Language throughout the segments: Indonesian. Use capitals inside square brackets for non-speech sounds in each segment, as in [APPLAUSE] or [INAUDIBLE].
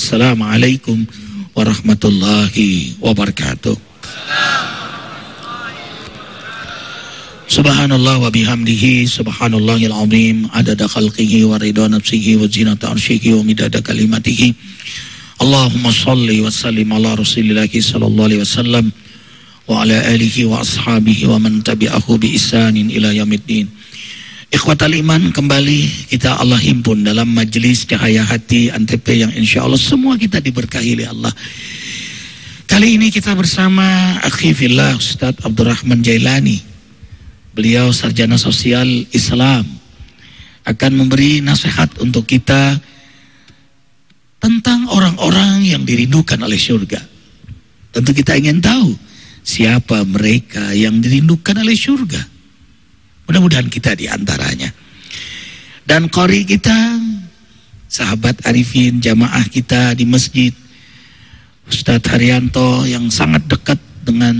Assalamualaikum warahmatullahi wabarakatuh. Subhanallah wa bihamdihi subhanallahil azim. Adada khalqihi wa ridha nafsihi wa zinata arsyihi wa midada kalimatihi. Allahumma salli wa sallim ala rasulillahi sallallahu alaihi wasallam wa ala alihi wa ashabihi wa man tabi'ahu bi isanin ila yamiddin Ikhwatal iman kembali kita Allah himpun dalam majelis cahaya hati Antep yang insya Allah semua kita diberkahi oleh Allah Kali ini kita bersama Akhifillah Ustadz Abdurrahman Jailani Beliau sarjana sosial Islam akan memberi nasihat untuk kita tentang orang-orang yang dirindukan oleh surga. Tentu kita ingin tahu siapa mereka yang dirindukan oleh surga. Mudah-mudahan kita di antaranya. Dan kori kita, sahabat Arifin, jamaah kita di masjid, Ustadz Haryanto yang sangat dekat dengan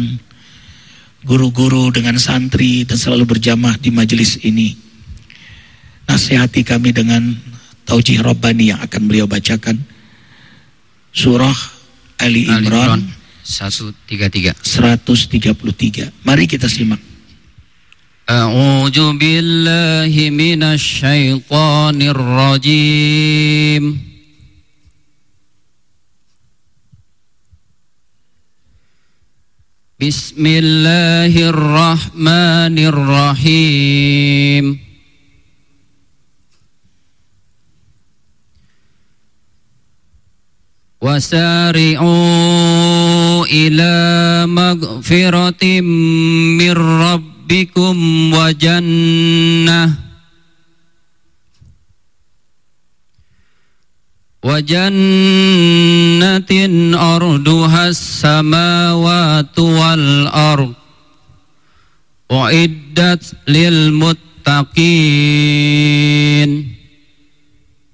guru-guru dengan santri dan selalu berjamaah di majelis ini. Nasihati kami dengan taujih Rabbani yang akan beliau bacakan. Surah Ali Imran, Ali 133. 133. Mari kita simak. أعوذ بالله من الشيطان الرجيم. بسم الله الرحمن الرحيم. وسارعوا إلى مغفرة من رب ربكم وجنة وجنة أرضها السماوات والأرض أعدت للمتقين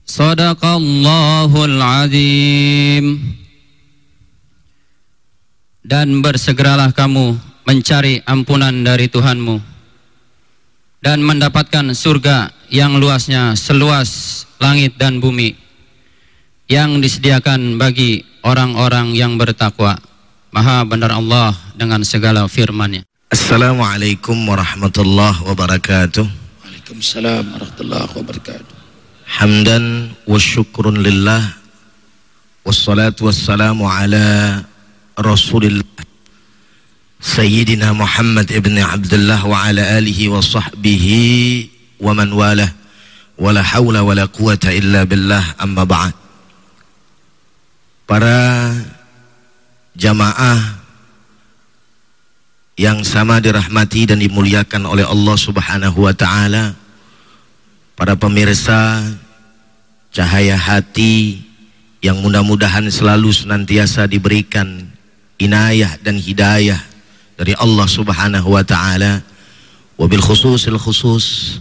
صدق الله العظيم dan bersegeralah kamu mencari ampunan dari Tuhanmu dan mendapatkan surga yang luasnya seluas langit dan bumi yang disediakan bagi orang-orang yang bertakwa. Maha benar Allah dengan segala firman-Nya. Assalamualaikum warahmatullahi wabarakatuh. Waalaikumsalam warahmatullahi wabarakatuh. Hamdan wa syukrun lillah wassalatu wassalamu ala Rasulillah Sayyidina Muhammad ibn Abdullah wa ala alihi wa sahbihi wa man walah. Wa la hawla wa la quwata illa billah amma ba'd. Para jamaah yang sama dirahmati dan dimuliakan oleh Allah Subhanahu wa taala para pemirsa cahaya hati yang mudah-mudahan selalu senantiasa diberikan inayah dan hidayah dari Allah Subhanahu wa taala. Wabil khususil khusus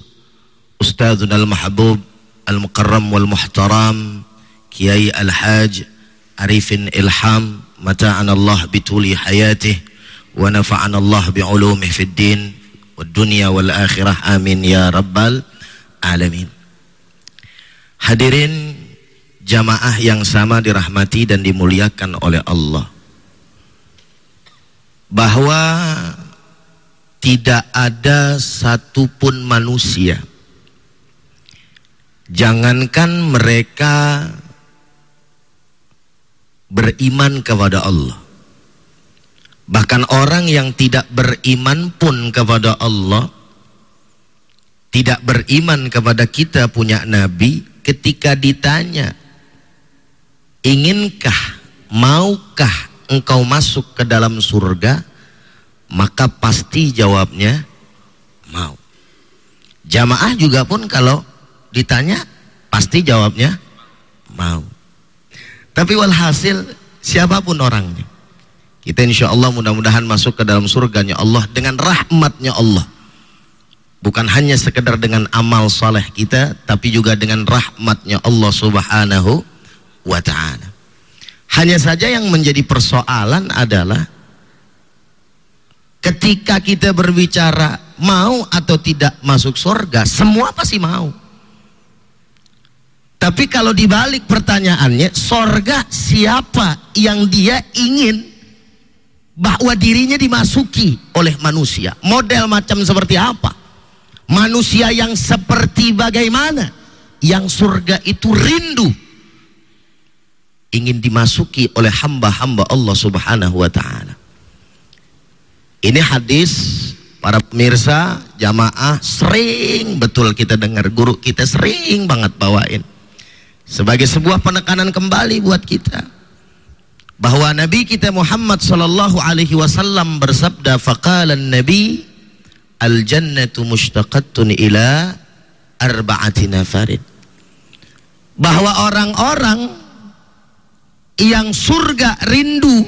Ustadzun al-Mahbub al-Mukarram wal Muhtaram Kiai Al-Haj arifin ilham mata'an Allah bituli hayatih wa nafa'an Allah bi'ulumih fid din wad dunya wal akhirah amin ya rabbal alamin. Hadirin jamaah yang sama dirahmati dan dimuliakan oleh Allah bahwa tidak ada satupun manusia jangankan mereka beriman kepada Allah. Bahkan orang yang tidak beriman pun kepada Allah, tidak beriman kepada kita punya nabi, ketika ditanya, "Inginkah, maukah engkau masuk ke dalam surga?" Maka pasti jawabnya mau. Jamaah juga pun kalau ditanya pasti jawabnya mau. Tapi walhasil siapa pun orangnya. Kita insya Allah mudah-mudahan masuk ke dalam surganya Allah dengan rahmatnya Allah. Bukan hanya sekedar dengan amal saleh kita, tapi juga dengan rahmatnya Allah subhanahu wa ta'ala. Hanya saja yang menjadi persoalan adalah ketika kita berbicara mau atau tidak masuk surga, semua pasti mau. Tapi kalau dibalik pertanyaannya, sorga siapa yang dia ingin bahwa dirinya dimasuki oleh manusia? Model macam seperti apa? Manusia yang seperti bagaimana? Yang surga itu rindu ingin dimasuki oleh hamba-hamba Allah Subhanahu wa taala. Ini hadis para pemirsa jamaah sering betul kita dengar guru kita sering banget bawain sebagai sebuah penekanan kembali buat kita bahwa Nabi kita Muhammad sallallahu alaihi wasallam bersabda faqalan nabi al jannatu mushtaqatun ila arba'ati nafarin bahwa orang-orang yang surga rindu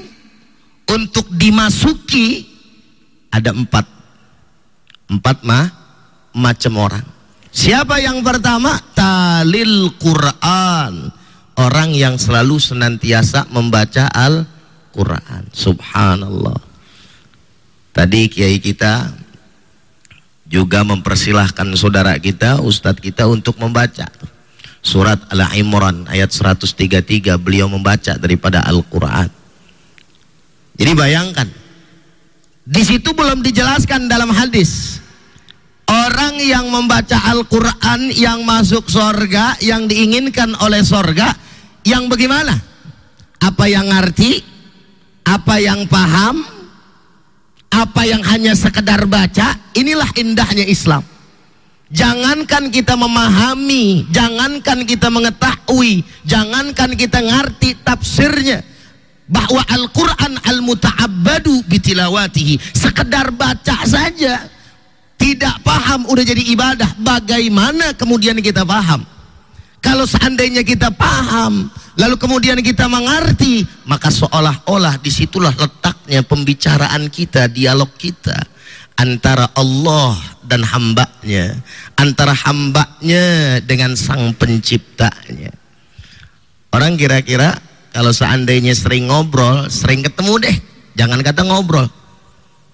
untuk dimasuki ada empat empat mah macam orang Siapa yang pertama? Talil Quran. Orang yang selalu senantiasa membaca Al-Quran. Subhanallah. Tadi kiai kita juga mempersilahkan saudara kita, ustadz kita untuk membaca. Surat Al-Imran ayat 133 beliau membaca daripada Al-Quran. Jadi bayangkan, di situ belum dijelaskan dalam hadis Orang yang membaca Al-Quran yang masuk sorga, yang diinginkan oleh sorga, yang bagaimana? Apa yang ngerti? Apa yang paham? Apa yang hanya sekedar baca? Inilah indahnya Islam. Jangankan kita memahami, jangankan kita mengetahui, jangankan kita ngerti tafsirnya bahwa Al-Qur'an al-muta'abbadu bitilawatihi, sekedar baca saja tidak paham udah jadi ibadah bagaimana kemudian kita paham? Kalau seandainya kita paham lalu kemudian kita mengerti maka seolah-olah di situlah letaknya pembicaraan kita dialog kita antara Allah dan hambanya antara hambanya dengan sang penciptanya orang kira-kira kalau seandainya sering ngobrol sering ketemu deh jangan kata ngobrol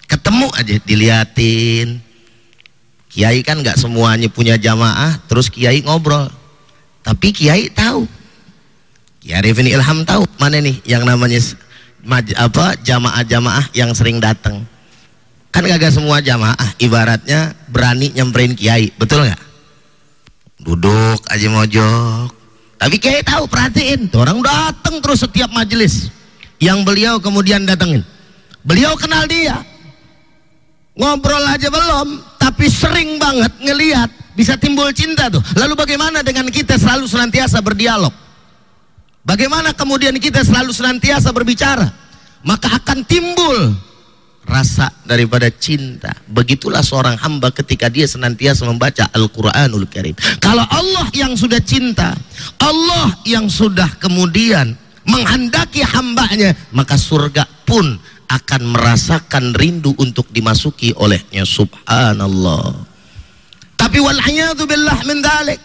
ketemu aja diliatin Kiai kan nggak semuanya punya jamaah, terus Kiai ngobrol. Tapi Kiai tahu. Kiai Arifin Ilham tahu mana nih yang namanya apa jamaah-jamaah yang sering datang. Kan gak semua jamaah ibaratnya berani nyamperin Kiai, betul nggak? Duduk aja mojok. Tapi Kiai tahu, perhatiin, tuh orang datang terus setiap majelis yang beliau kemudian datengin. Beliau kenal dia, ngobrol aja belum tapi sering banget ngelihat bisa timbul cinta tuh lalu bagaimana dengan kita selalu senantiasa berdialog bagaimana kemudian kita selalu senantiasa berbicara maka akan timbul rasa daripada cinta. Begitulah seorang hamba ketika dia senantiasa membaca Al-Quranul Karim. Kalau Allah yang sudah cinta Allah yang sudah kemudian menghendaki hambanya maka surga pun akan merasakan rindu untuk dimasuki olehnya. Subhanallah. Tapi wal'iyadu billah min dalik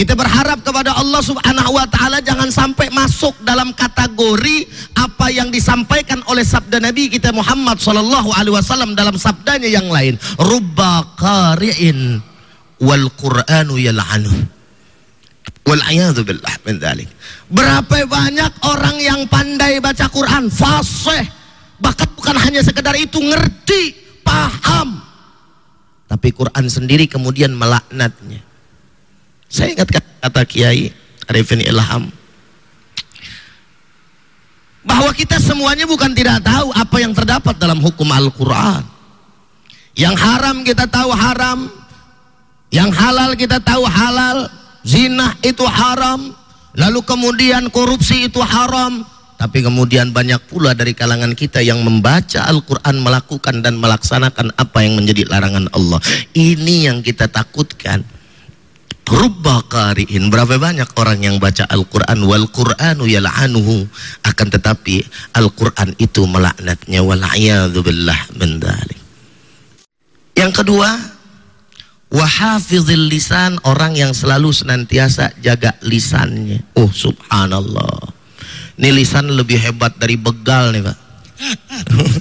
kita berharap kepada Allah subhanahu wa ta'ala jangan sampai masuk dalam kategori apa yang disampaikan oleh sabda Nabi kita Muhammad sallallahu alaihi wasallam dalam sabdanya yang lain. Rubba qari'in wal qur'anu yal'anu. Wal billah min dalik berapa banyak orang yang pandai baca Quran? Fasih. Bahkan bukan hanya sekedar itu ngerti paham. Tapi Quran sendiri kemudian melaknatnya saya ingat kata Kiai Arifin Ilham. Bahwa kita semuanya bukan tidak tahu apa yang terdapat dalam hukum Al-Quran. Yang haram kita tahu haram. Yang halal kita tahu halal. Zina itu haram. Lalu kemudian korupsi itu haram. Tapi kemudian banyak pula dari kalangan kita yang membaca Al-Quran, melakukan dan melaksanakan apa yang menjadi larangan Allah. Ini yang kita takutkan. Rubba qari'in. Berapa banyak orang yang baca Al-Quran. Wal Quranu yal'anuhu. Akan tetapi Al-Quran itu melaknatnya. Wal'iyadu billah min Yang kedua, wahafizil lisan. Orang yang selalu senantiasa jaga lisannya. Oh subhanallah ini lisan lebih hebat dari begal nih Pak.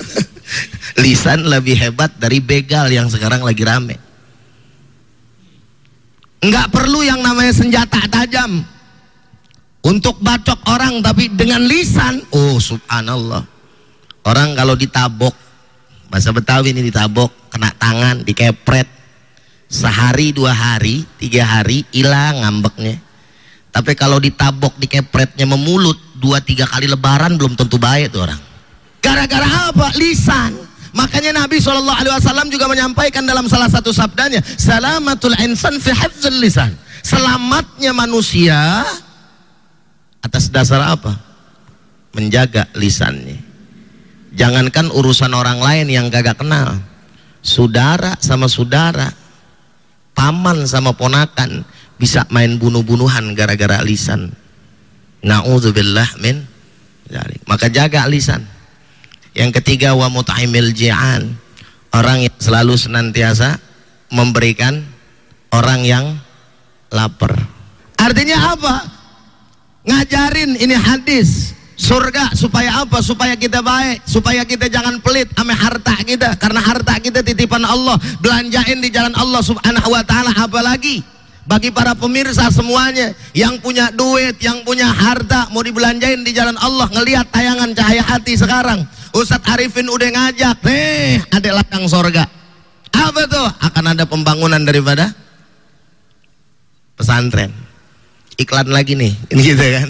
[LAUGHS] lisan lebih hebat dari begal yang sekarang lagi rame. Enggak perlu yang namanya senjata tajam. untuk bacok orang tapi dengan lisan. Oh subhanallah. Orang kalau ditabok bahasa Betawi ini ditabok kena tangan dikepret. Sehari dua hari tiga hari hilang ngambeknya. Tapi kalau ditabok dikepretnya memulut dua tiga kali lebaran belum tentu baik tuh orang. Gara-gara apa? Lisan makanya Nabi SAW juga menyampaikan dalam salah satu sabdanya salamatul insan fi hafzul lisan selamatnya manusia Atas dasar apa? Menjaga lisannya. Jangankan urusan orang lain yang gagak kenal. Saudara sama saudara, paman sama ponakan bisa main bunuh-bunuhan gara-gara lisan. Nauzubillah min Maka jaga lisan. Yang ketiga wa mut'imil ji'an. Orang yang selalu senantiasa memberikan orang yang lapar. Artinya apa? ngajarin ini hadis surga supaya apa supaya kita baik supaya kita jangan pelit ame harta kita karena harta kita titipan Allah belanjain di jalan Allah subhanahu wa ta'ala apalagi bagi para pemirsa semuanya yang punya duit yang punya harta mau dibelanjain di jalan Allah ngelihat tayangan cahaya hati sekarang. Ustadz Arifin udah ngajak nih ada ladang sorga. Apa tuh? Akan ada pembangunan daripada pesantren. Iklan lagi nih [LAUGHS] ini gitu kan.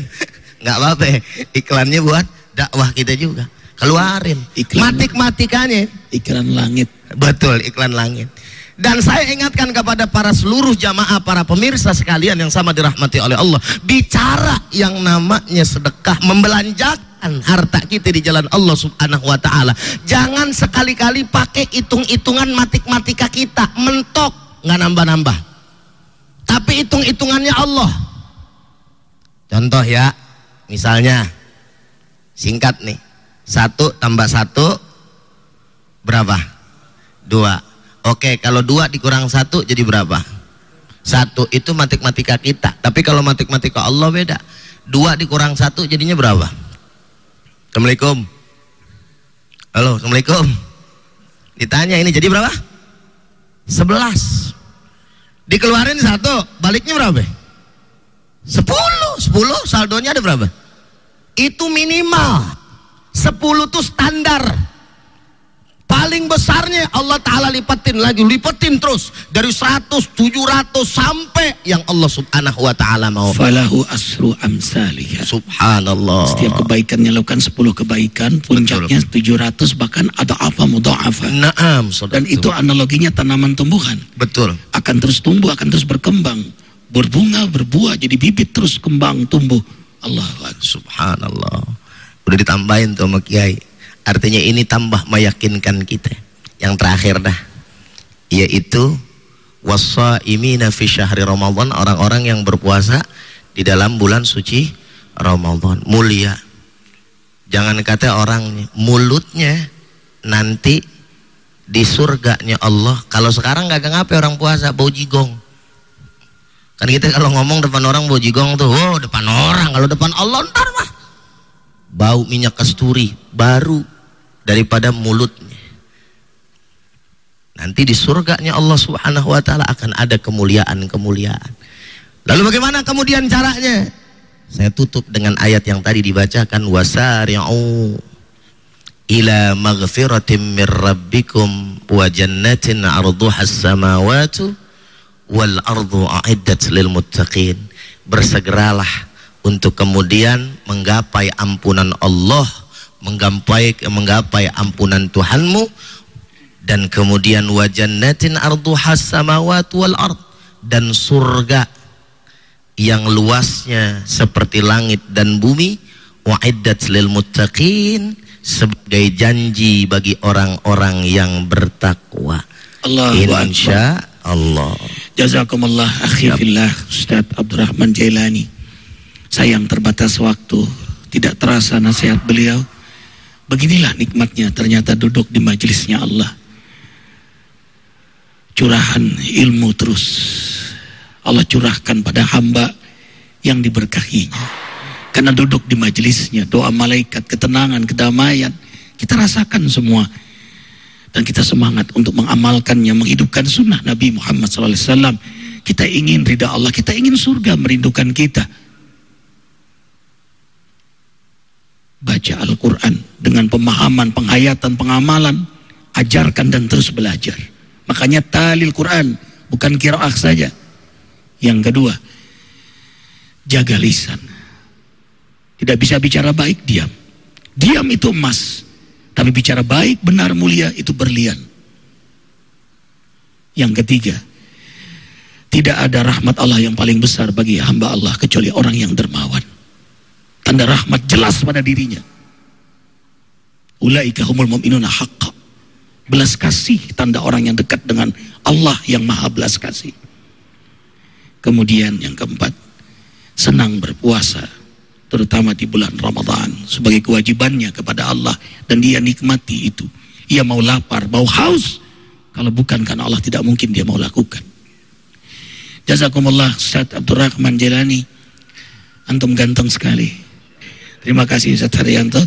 Nggak apa-apa ya. iklannya buat dakwah kita juga. Keluarin. Iklan. Matik matikannya iklan langit. Betul iklan langit dan saya ingatkan kepada para seluruh jamaah, para pemirsa sekalian yang sama dirahmati oleh Allah. Bicara yang namanya sedekah, membelanjakan harta kita di jalan Allah subhanahu wa ta'ala. Jangan sekali-kali pakai hitung-hitungan matik-matika kita. Mentok, nggak nambah-nambah. Tapi hitung-hitungannya Allah. Contoh ya, misalnya singkat nih, satu tambah satu berapa? Dua. Oke, kalau dua dikurang satu jadi berapa? Satu itu matematika kita. Tapi kalau matematika Allah beda. Dua dikurang satu jadinya berapa? Assalamualaikum. Halo, Assalamualaikum. Ditanya ini jadi berapa? Sebelas. Dikeluarin satu, baliknya berapa? Sepuluh, sepuluh saldonya ada berapa? Itu minimal. Sepuluh itu standar. Paling besarnya Allah Ta'ala lipatin lagi, lipatin terus. Dari seratus, tujuh ratus sampai yang Allah Subhanahu Wa Ta'ala mau. Falahu asru amsalih. Subhanallah. Setiap kebaikan yang lakukan sepuluh kebaikan, puncaknya tujuh ratus bahkan ada apa mudha'afa. Naam, Dan itu analoginya tanaman tumbuhan. Betul. Akan terus tumbuh, akan terus berkembang berbunga, berbuah, jadi bibit terus kembang, tumbuh. Allah Subhanallah. Udah ditambahin tuh sama Kiai. Artinya ini tambah meyakinkan kita. Yang terakhir dah. Yaitu wasaimina fi syahri Ramadan orang-orang yang berpuasa di dalam bulan suci Ramadan. Mulia. Jangan kata orang mulutnya nanti di surganya Allah. Kalau sekarang gak ngapain orang puasa bau jigong. Kan kita kalau ngomong depan orang bau jigong tuh, oh depan orang, kalau depan Allah ntar bau minyak kasturi baru daripada mulutnya. Nanti di surganya Allah Subhanahu wa taala akan ada kemuliaan-kemuliaan. Lalu bagaimana kemudian caranya? Saya tutup dengan ayat yang tadi dibacakan wasari'u ila maghfiratin mir rabbikum wa jannatin 'arduha as-samawati wal ardu a'iddat lil muttaqin bersegeralah untuk kemudian menggapai ampunan Allah menggapai menggapai ampunan Tuhanmu dan kemudian wajannatin arduhas samawati wal ard dan surga yang luasnya seperti langit dan bumi wa'iddat lil muttaqin sebagai janji bagi orang-orang yang bertakwa. Allah insya Allah. Jazakumullah akhi fillah Ustaz Abdurrahman Jailani. Sayang terbatas waktu, tidak terasa nasihat beliau. Beginilah nikmatnya ternyata duduk di majelisnya Allah. Curahan ilmu terus. Allah curahkan pada hamba yang diberkahinya. Karena duduk di majelisnya, doa malaikat, ketenangan, kedamaian, kita rasakan semua dan kita semangat untuk mengamalkannya, menghidupkan sunnah Nabi Muhammad SAW. Kita ingin ridha Allah, kita ingin surga merindukan kita. Baca Al-Quran dengan pemahaman, penghayatan, pengamalan. Ajarkan dan terus belajar. Makanya talil Quran, bukan kiraah saja. Yang kedua, jaga lisan. Tidak bisa bicara baik, diam. Diam itu emas. Tapi bicara baik, benar, mulia, itu berlian. Yang ketiga, tidak ada rahmat Allah yang paling besar bagi hamba Allah kecuali orang yang dermawan. Tanda rahmat jelas pada dirinya. Ulaika humul mu'minuna haqqa. Belas kasih tanda orang yang dekat dengan Allah yang maha belas kasih. Kemudian yang keempat, senang berpuasa terutama di bulan Ramadan sebagai kewajibannya kepada Allah dan dia nikmati itu. Ia mau lapar, mau haus. Kalau bukan karena Allah tidak mungkin dia mau lakukan. Jazakumullah Ustaz Abdurrahman Jelani. Antum ganteng sekali. Terima kasih Ustaz Haryanto.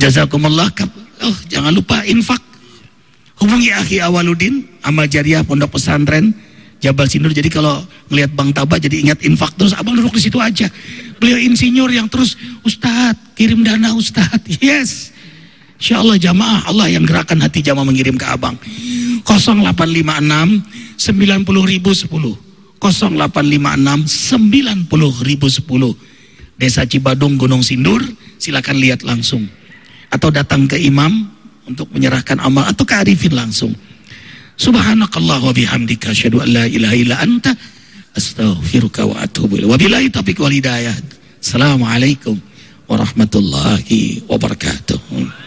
Jazakumullah. Oh, jangan lupa infak. Hubungi Akhi Awaludin, amal jariah pondok pesantren Jabal Sindur. Jadi kalau ngelihat Bang Taba jadi ingat infak terus abang duduk di situ aja. Beliau insinyur yang terus Ustadz kirim dana Ustadz. [LAUGHS] Yes. Insya Allah jamaah Allah yang gerakan hati jamaah mengirim ke abang. 0856 90 ribu 10. 0856 90 ribu 10. Desa Cibadung Gunung Sindur. Silakan lihat langsung. Atau datang ke imam untuk menyerahkan amal atau ke Arifin langsung. Subhanakallah wa bihamdika asyhadu an la ilaha illa anta astaghfiruka wa atubu ilaik. Wabillahi taufiq wal hidayah. Assalamualaikum warahmatullahi wabarakatuh.